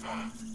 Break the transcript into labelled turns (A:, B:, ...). A: Fuck.